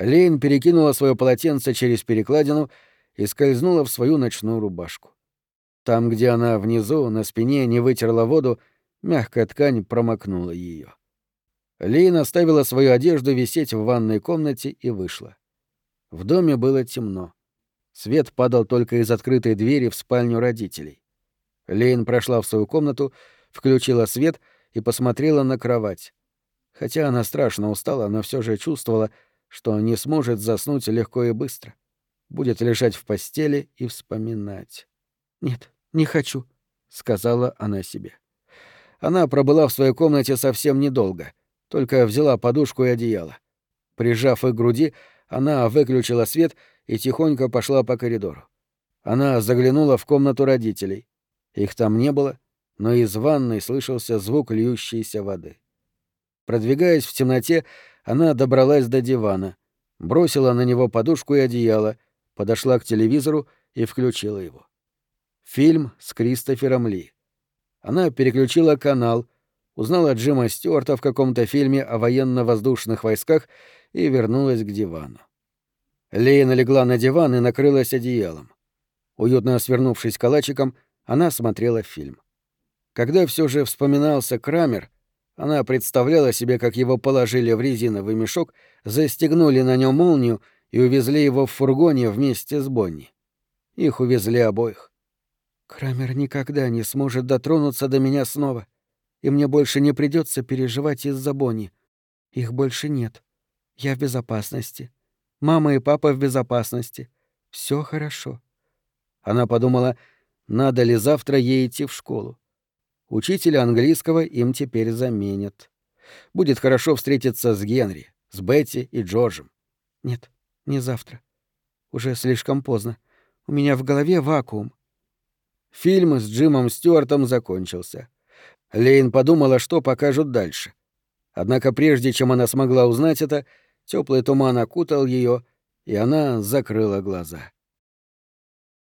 Лейн перекинула свое полотенце через перекладину и скользнула в свою ночную рубашку. Там, где она внизу, на спине, не вытерла воду, мягкая ткань промокнула ее. Лейн оставила свою одежду висеть в ванной комнате и вышла. В доме было темно. Свет падал только из открытой двери в спальню родителей. Лейн прошла в свою комнату, включила свет и посмотрела на кровать. Хотя она страшно устала, она все же чувствовала, что не сможет заснуть легко и быстро. Будет лежать в постели и вспоминать. «Нет, не хочу», — сказала она себе. Она пробыла в своей комнате совсем недолго, только взяла подушку и одеяло. Прижав их к груди, она выключила свет и тихонько пошла по коридору. Она заглянула в комнату родителей. Их там не было, но из ванной слышался звук льющейся воды. Продвигаясь в темноте, она добралась до дивана, бросила на него подушку и одеяло, подошла к телевизору и включила его. Фильм с Кристофером Ли. Она переключила канал, узнала Джима Стюарта в каком-то фильме о военно-воздушных войсках и вернулась к дивану. Лейна легла на диван и накрылась одеялом. Уютно свернувшись калачиком, она смотрела фильм. Когда все же вспоминался Крамер, она представляла себе, как его положили в резиновый мешок, застегнули на нем молнию и увезли его в фургоне вместе с Бонни. Их увезли обоих. Крамер никогда не сможет дотронуться до меня снова, и мне больше не придется переживать из-за Бонни. Их больше нет. Я в безопасности. Мама и папа в безопасности. Все хорошо. Она подумала, надо ли завтра ей идти в школу. Учителя английского им теперь заменят. Будет хорошо встретиться с Генри, с Бетти и Джорджем. Нет, не завтра. Уже слишком поздно. У меня в голове вакуум. Фильм с Джимом Стюартом закончился. Лейн подумала, что покажут дальше. Однако прежде чем она смогла узнать это, теплый туман окутал ее, и она закрыла глаза.